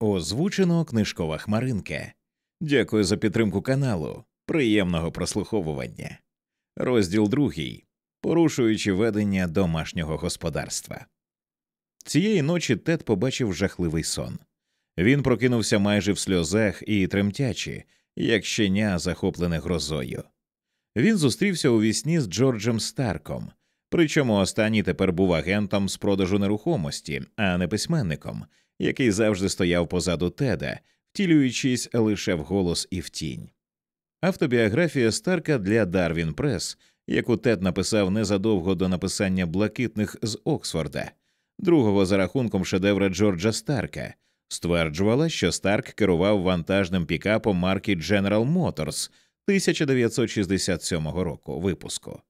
Озвучено книжкова хмаринка. Дякую за підтримку каналу. Приємного прослуховування. Розділ другий. Порушуючи ведення домашнього господарства. Цієї ночі Тед побачив жахливий сон. Він прокинувся майже в сльозах і тремтячи, як щеня, захоплене грозою. Він зустрівся у вісні з Джорджем Старком, причому останній тепер був агентом з продажу нерухомості, а не письменником, який завжди стояв позаду теда, втілюючись лише в голос і в тінь. Автобіографія Старка для Дарвін Прес, яку Тед написав незадовго до написання блакитних з Оксфорда, другого за рахунком шедевра Джорджа Старка, стверджувала, що Старк керував вантажним пікапом марки General Motors 1967 року випуску.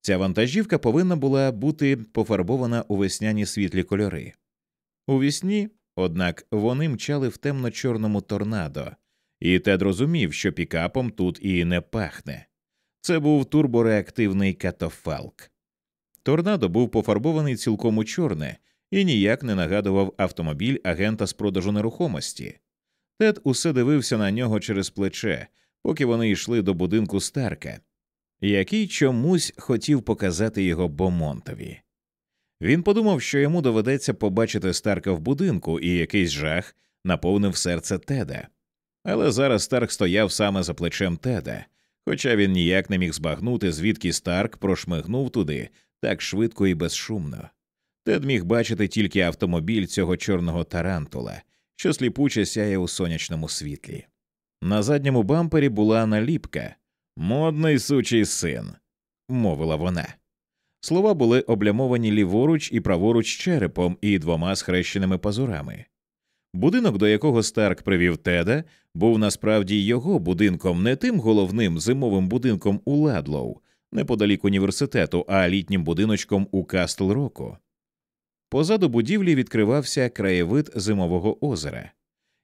Ця вантажівка повинна була бути пофарбована у весняні світлі кольори. У вісні, однак, вони мчали в темно-чорному торнадо, і Тед розумів, що пікапом тут і не пахне. Це був турбореактивний катофалк. Торнадо був пофарбований цілком у чорне і ніяк не нагадував автомобіль агента з продажу нерухомості. Тед усе дивився на нього через плече, поки вони йшли до будинку Старка, який чомусь хотів показати його Бомонтові. Він подумав, що йому доведеться побачити Старка в будинку, і якийсь жах наповнив серце Теда. Але зараз Старк стояв саме за плечем Теда, хоча він ніяк не міг збагнути, звідки Старк прошмигнув туди так швидко і безшумно. Тед міг бачити тільки автомобіль цього чорного тарантула, що сліпуче сяє у сонячному світлі. На задньому бампері була наліпка Модний сучий син, мовила вона. Слова були облямовані ліворуч і праворуч черепом і двома схрещеними пазурами. Будинок, до якого Старк привів Теда, був насправді його будинком, не тим головним зимовим будинком у Ладлоу, неподалік університету, а літнім будиночком у Кастл Року. Позаду будівлі відкривався краєвид зимового озера,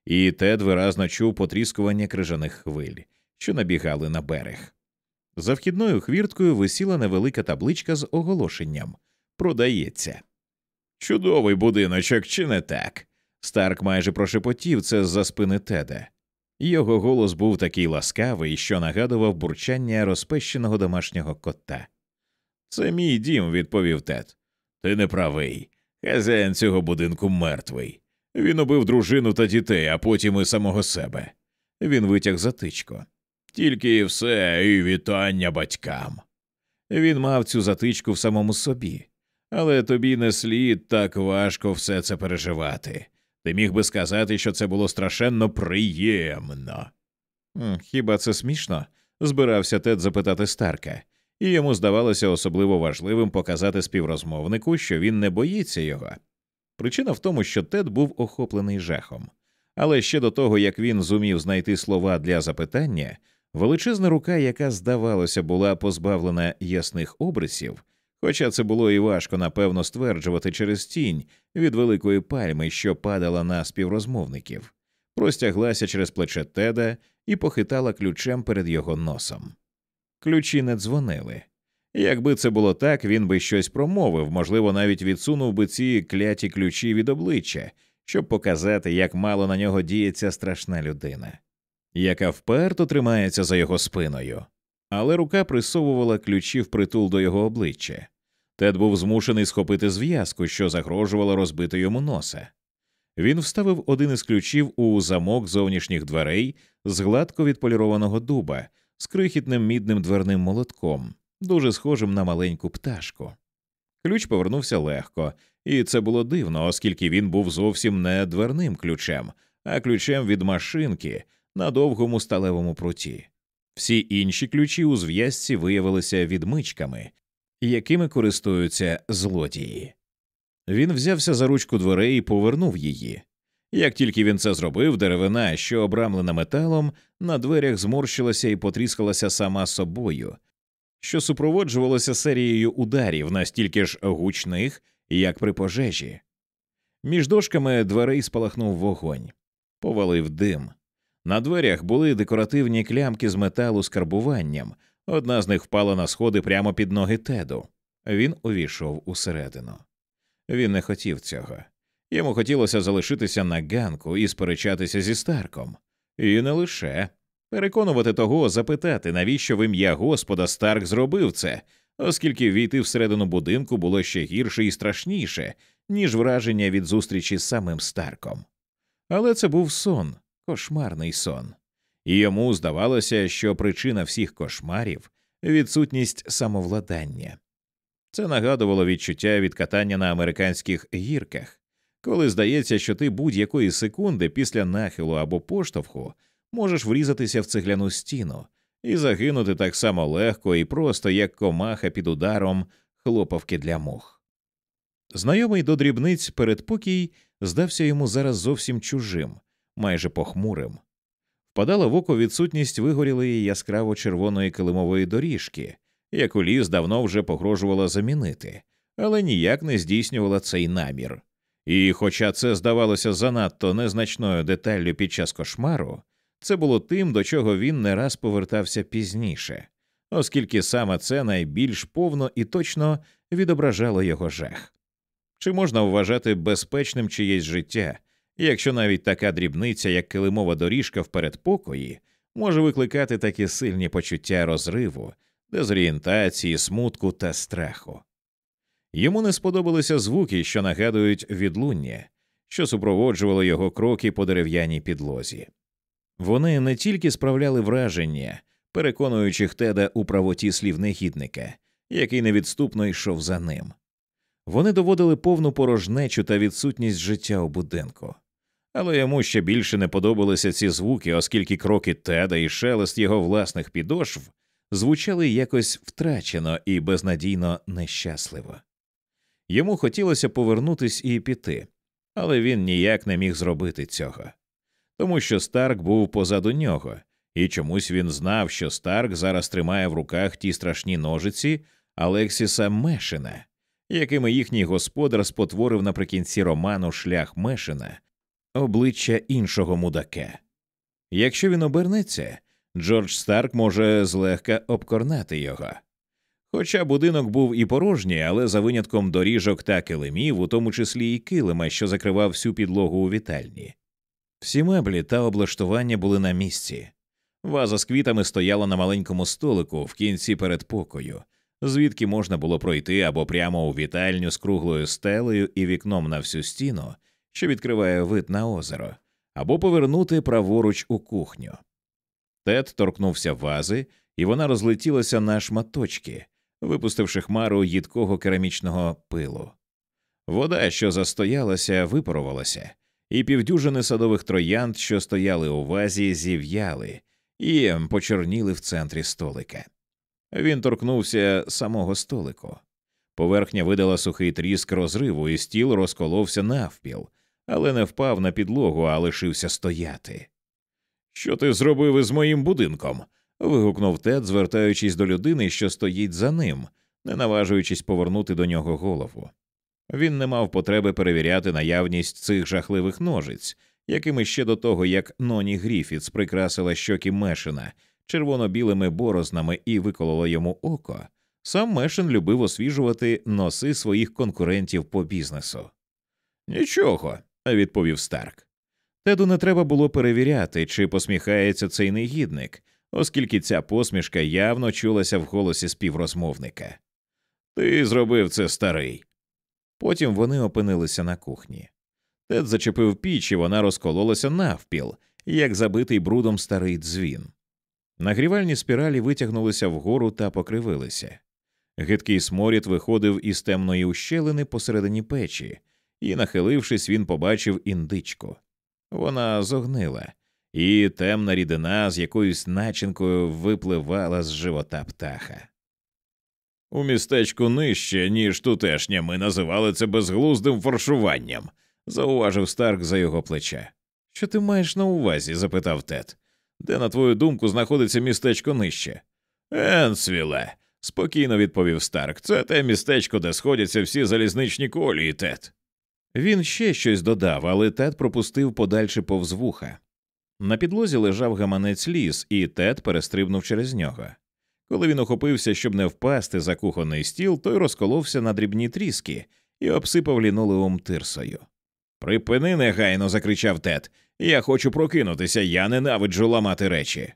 і Тед виразно чув потріскування крижаних хвиль, що набігали на берег. За вхідною хвірткою висіла невелика табличка з оголошенням Продається. Чудовий будиночок, чи не так? Старк майже прошепотів це з за спини Теда. Його голос був такий ласкавий, що нагадував бурчання розпещеного домашнього кота. Це мій дім, відповів Тед. Ти не правий. Хазяїн цього будинку мертвий. Він убив дружину та дітей, а потім і самого себе. Він витяг затичку. Тільки і все, і вітання батькам. Він мав цю затичку в самому собі, але тобі не слід так важко все це переживати. Ти міг би сказати, що це було страшенно приємно. Хіба це смішно? збирався Тед запитати Старка, і йому здавалося особливо важливим показати співрозмовнику, що він не боїться його. Причина в тому, що Тед був охоплений жахом. Але ще до того, як він зумів знайти слова для запитання, величезна рука, яка, здавалося, була позбавлена ясних обрисів, хоча це було і важко напевно стверджувати через тінь від великої пальми, що падала на співрозмовників, простяглася через плече Теда і похитала ключем перед його носом. Ключі не дзвонили. Якби це було так, він би щось промовив, можливо, навіть відсунув би ці кляті ключі від обличчя, щоб показати, як мало на нього діється страшна людина, яка вперто тримається за його спиною. Але рука присовувала ключі впритул до його обличчя. Тед був змушений схопити зв'язку, що загрожувала розбити йому носа. Він вставив один із ключів у замок зовнішніх дверей з гладко відполірованого дуба з крихітним мідним дверним молотком, дуже схожим на маленьку пташку. Ключ повернувся легко, і це було дивно, оскільки він був зовсім не дверним ключем, а ключем від машинки на довгому сталевому пруті. Всі інші ключі у зв'язці виявилися відмичками, якими користуються злодії. Він взявся за ручку дверей і повернув її. Як тільки він це зробив, деревина, що обрамлена металом, на дверях зморщилася і потріскалася сама собою, що супроводжувалося серією ударів настільки ж гучних, як при пожежі. Між дошками дверей спалахнув вогонь, повалив дим. На дверях були декоративні клямки з металу з карбуванням, одна з них впала на сходи прямо під ноги Теду. Він увійшов усередину. Він не хотів цього. Йому хотілося залишитися на ганку і сперечатися зі Старком, і не лише переконувати того, запитати, навіщо в ім'я Господа Старк зробив це, оскільки війти всередину будинку було ще гірше і страшніше, ніж враження від зустрічі з самим Старком. Але це був сон, кошмарний сон, і йому здавалося, що причина всіх кошмарів відсутність самовладання. Це нагадувало відчуття від катання на американських гірках, коли здається, що ти будь-якої секунди після нахилу або поштовху можеш врізатися в цегляну стіну і загинути так само легко і просто, як комаха під ударом хлопавки для мух. Знайомий до дрібниць передпокій здався йому зараз зовсім чужим, майже похмурим. Впадала в око відсутність вигорілої яскраво червоної килимової доріжки, яку ліс давно вже погрожувала замінити, але ніяк не здійснювала цей намір. І, хоча це здавалося занадто незначною деталлю під час кошмару, це було тим, до чого він не раз повертався пізніше, оскільки саме це найбільш повно і точно відображало його жах. Чи можна вважати безпечним чиєсь життя, якщо навіть така дрібниця, як килимова доріжка в передпокої, може викликати такі сильні почуття розриву, дезорієнтації, смутку та страху? Йому не сподобалися звуки, що нагадують відлуння, що супроводжувало його кроки по дерев'яній підлозі. Вони не тільки справляли враження, переконуючи Теда у правоті слів негідника, який невідступно йшов за ним. Вони доводили повну порожнечу та відсутність життя у будинку. Але йому ще більше не подобалися ці звуки, оскільки кроки Теда і шелест його власних підошв звучали якось втрачено і безнадійно нещасливо. Йому хотілося повернутись і піти, але він ніяк не міг зробити цього, тому що Старк був позаду нього, і чомусь він знав, що Старк зараз тримає в руках ті страшні ножиці Алексіса Мешина, якими їхній господар спотворив наприкінці роману шлях Мешина, обличчя іншого мудака. Якщо він обернеться, Джордж Старк може злегка обкорнати його. Хоча будинок був і порожній, але за винятком доріжок та килимів, у тому числі і килима, що закривав всю підлогу у вітальні. Всі меблі та облаштування були на місці. Ваза з квітами стояла на маленькому столику в кінці передпокою, звідки можна було пройти або прямо у вітальню з круглою стелею і вікном на всю стіну, що відкриває вид на озеро, або повернути праворуч у кухню. Тед торкнувся вази, і вона розлетілася на шматочки, випустивши хмару їдкого керамічного пилу. Вода, що застоялася, випарувалася, і півдюжини садових троянд, що стояли у вазі, зів'яли і почорніли в центрі столика. Він торкнувся самого столику. Поверхня видала сухий тріск розриву, і стіл розколовся навпіл, але не впав на підлогу, а лишився стояти. Що ти зробив із моїм будинком? вигукнув Тед, звертаючись до людини, що стоїть за ним, не наважуючись повернути до нього голову. Він не мав потреби перевіряти наявність цих жахливих ножиць, якими ще до того, як Ноні Гріфітс прикрасила щоки Мешина червоно-білими борознами і виколола йому око. Сам Мешин любив освіжувати носи своїх конкурентів по бізнесу. Нічого, відповів Старк. Теду не треба було перевіряти, чи посміхається цей негідник, оскільки ця посмішка явно чулася в голосі співрозмовника. Ти зробив це старий. Потім вони опинилися на кухні. Тед зачепив піч, і вона розкололася навпіл, як забитий брудом старий дзвін. Нагрівальні спіралі витягнулися вгору та покривилися. Гидкий сморід виходив із темної ущелини посередині печі, і, нахилившись, він побачив індичку. Вона зогнила, і темна рідина з якоюсь начинкою випливала з живота птаха. У містечку нижче, ніж тутешнє, ми називали це безглуздим фаршуванням, зауважив Старк за його плече. Що ти маєш на увазі? запитав Тед. Де, на твою думку, знаходиться містечко нижче? Енсвіле, спокійно відповів Старк. Це те містечко, де сходяться всі залізничні колії, Тед. Він ще щось додав, але Тед пропустив подальше повз вуха. На підлозі лежав гаманець ліс, і Тед перестрибнув через нього. Коли він охопився, щоб не впасти за кухонний стіл, той розколовся на дрібні тріски і обсипав лінолеум тирсою. Припини негайно, закричав Тед. Я хочу прокинутися, я ненавиджу ламати речі.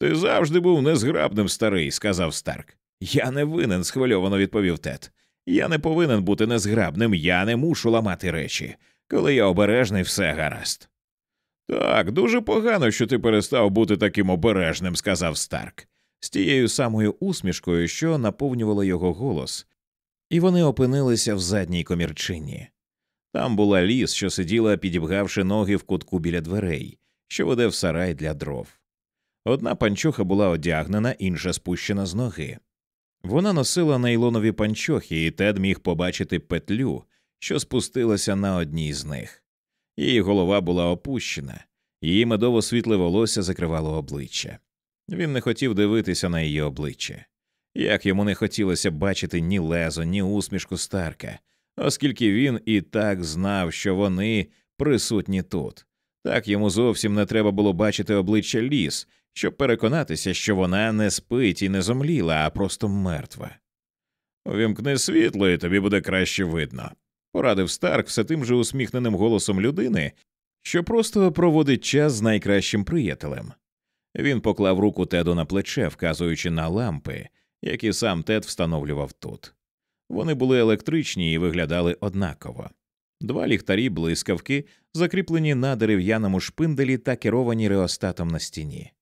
Ти завжди був незграбним, старий, сказав Старк. Я не винен, схвильовано відповів Тед. Я не повинен бути незграбним, я не мушу ламати речі. Коли я обережний, все гаразд. Так, дуже погано, що ти перестав бути таким обережним, сказав Старк, з тією самою усмішкою, що наповнювала його голос, і вони опинилися в задній комірчині. Там була ліс, що сиділа, підібгавши ноги в кутку біля дверей, що веде в сарай для дров. Одна панчоха була одягнена, інша спущена з ноги. Вона носила нейлонові панчохи, і Тед міг побачити петлю, що спустилася на одній з них. Її голова була опущена, її медово світле волосся закривало обличчя. Він не хотів дивитися на її обличчя. Як йому не хотілося бачити ні лезо, ні усмішку Старка, оскільки він і так знав, що вони присутні тут. Так йому зовсім не треба було бачити обличчя ліс, щоб переконатися, що вона не спить і не зомліла, а просто мертва. Увімкни світло, і тобі буде краще видно, порадив Старк все тим же усміхненим голосом людини, що просто проводить час з найкращим приятелем. Він поклав руку Теду на плече, вказуючи на лампи, які сам Тед встановлював тут. Вони були електричні і виглядали однаково. Два ліхтарі блискавки, закріплені на дерев'яному шпинделі та керовані реостатом на стіні.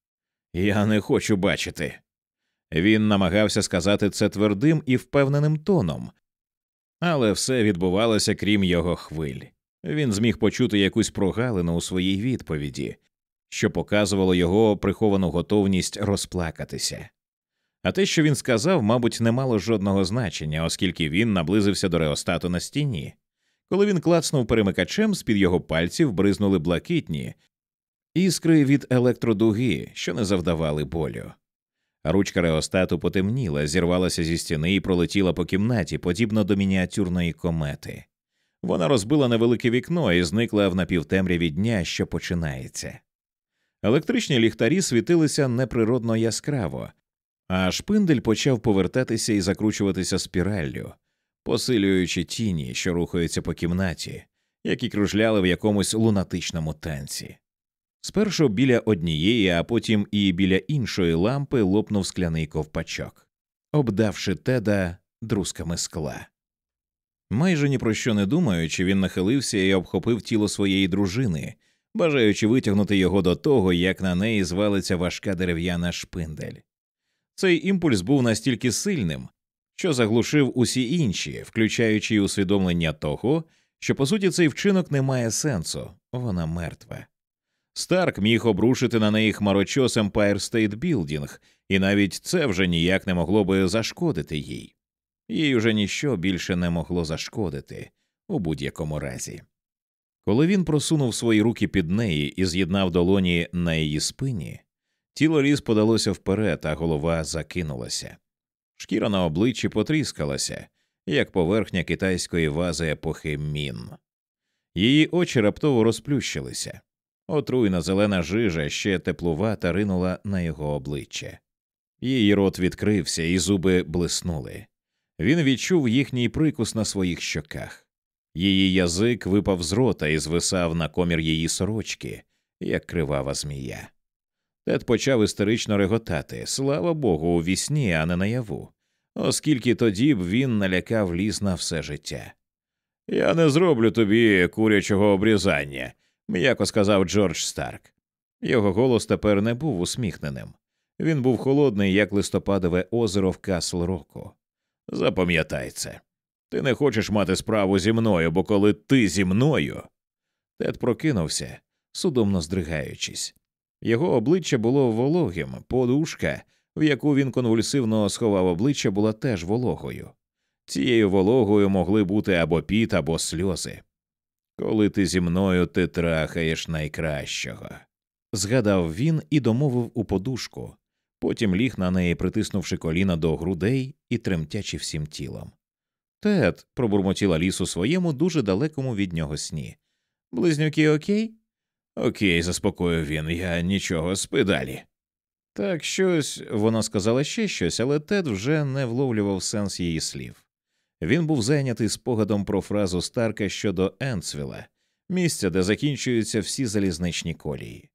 Я не хочу бачити. Він намагався сказати це твердим і впевненим тоном, але все відбувалося крім його хвиль. Він зміг почути якусь прогалину у своїй відповіді, що показувало його приховану готовність розплакатися. А те, що він сказав, мабуть, не мало жодного значення, оскільки він наблизився до реостату на стіні. Коли він клацнув перемикачем, з під його пальців бризнули блакитні іскри від електродуги, що не завдавали болю. Ручка реостату потемніла, зірвалася зі стіни і пролетіла по кімнаті, подібно до мініатюрної комети. Вона розбила невелике вікно і зникла в напівтемряві дня, що починається. Електричні ліхтарі світилися неприродно яскраво, а шпиндель почав повертатися і закручуватися спіраллю, посилюючи тіні, що рухаються по кімнаті, які кружляли в якомусь лунатичному танці. Спершу біля однієї, а потім і біля іншої лампи лопнув скляний ковпачок, обдавши теда друзками скла. Майже ні про що не думаючи, він нахилився і обхопив тіло своєї дружини, бажаючи витягнути його до того, як на неї звалиться важка дерев'яна шпиндель. Цей імпульс був настільки сильним, що заглушив усі інші, включаючи й усвідомлення того, що по суті цей вчинок не має сенсу, вона мертва. Старк міг обрушити на неї хмарочос Empire State Building, і навіть це вже ніяк не могло би зашкодити їй. Їй уже ніщо більше не могло зашкодити у будь-якому разі. Коли він просунув свої руки під неї і з'єднав долоні на її спині, тіло ліс подалося вперед, а голова закинулася. Шкіра на обличчі потріскалася, як поверхня китайської вази епохи мін. Її очі раптово розплющилися. Отруйна зелена жижа ще теплувата ринула на його обличчя. Її рот відкрився, і зуби блиснули. Він відчув їхній прикус на своїх щоках. Її язик випав з рота і звисав на комір її сорочки, як кривава змія. Тед почав істерично реготати, слава Богу, у вісні, а не наяву, оскільки тоді б він налякав ліс на все життя. Я не зроблю тобі курячого обрізання, м'яко сказав Джордж Старк. Його голос тепер не був усміхненим. Він був холодний, як листопадове озеро в Касл Року. Запам'ятай це. Ти не хочеш мати справу зі мною, бо коли ти зі мною. Тед прокинувся, судомно здригаючись. Його обличчя було вологим, подушка, в яку він конвульсивно сховав обличчя, була теж вологою. Цією вологою могли бути або піт, або сльози. Коли ти зі мною ти трахаєш найкращого. Згадав він і домовив у подушку, потім ліг на неї, притиснувши коліна до грудей і тремтячи всім тілом. Тед, пробурмотіла ліс у своєму дуже далекому від нього сні. Близнюки окей? Окей, заспокоїв він, я нічого, спи далі. Так щось вона сказала ще щось, але Тед вже не вловлював сенс її слів. Він був зайнятий спогадом про фразу Старка щодо Енцвіла, місця, де закінчуються всі залізничні колії.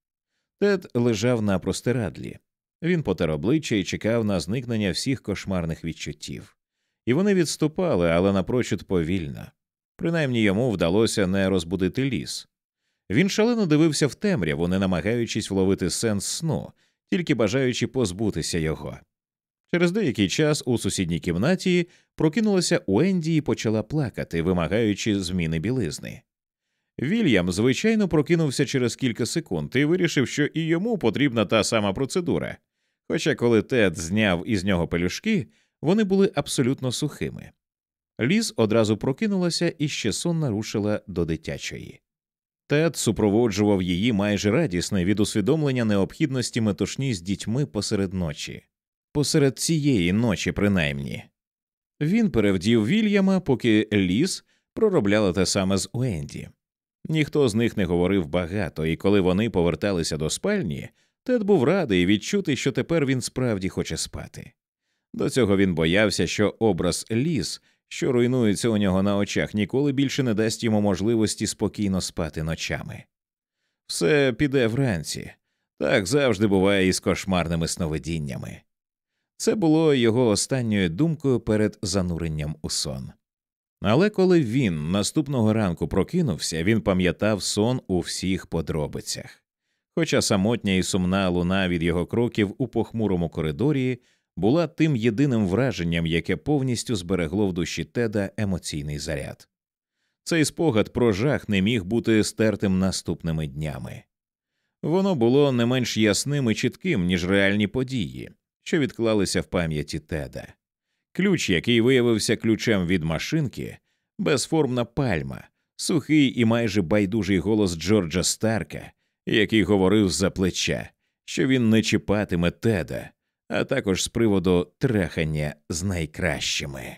Тед лежав на простирадлі. Він потер обличчя і чекав на зникнення всіх кошмарних відчуттів. І вони відступали, але напрочуд повільно. Принаймні йому вдалося не розбудити ліс. Він шалено дивився в темряву, не намагаючись вловити сенс сну, тільки бажаючи позбутися його. Через деякий час у сусідній кімнаті прокинулася Уенді і почала плакати, вимагаючи зміни білизни. Вільям, звичайно, прокинувся через кілька секунд і вирішив, що і йому потрібна та сама процедура. Хоча, коли Тед зняв із нього пелюшки, вони були абсолютно сухими. Ліз одразу прокинулася і ще сонно рушила до дитячої. Тед супроводжував її майже радісне від усвідомлення необхідності метушні з дітьми посеред ночі, посеред цієї ночі, принаймні. Він перевдів Вільяма, поки Ліз проробляла те саме з Уенді. Ніхто з них не говорив багато, і коли вони поверталися до спальні, Тед був радий відчути, що тепер він справді хоче спати. До цього він боявся, що образ ліс, що руйнується у нього на очах, ніколи більше не дасть йому можливості спокійно спати ночами. Все піде вранці, так завжди буває із кошмарними сновидіннями. Це було його останньою думкою перед зануренням у сон. Але коли він наступного ранку прокинувся, він пам'ятав сон у всіх подробицях. Хоча самотня і сумна луна від його кроків у похмурому коридорі була тим єдиним враженням, яке повністю зберегло в душі Теда емоційний заряд. Цей спогад про жах не міг бути стертим наступними днями. Воно було не менш ясним і чітким, ніж реальні події, що відклалися в пам'яті Теда. Ключ, який виявився ключем від машинки, безформна пальма, сухий і майже байдужий голос Джорджа Старка, який говорив з-за плеча, що він не чіпатиме теда, а також з приводу трахання з найкращими.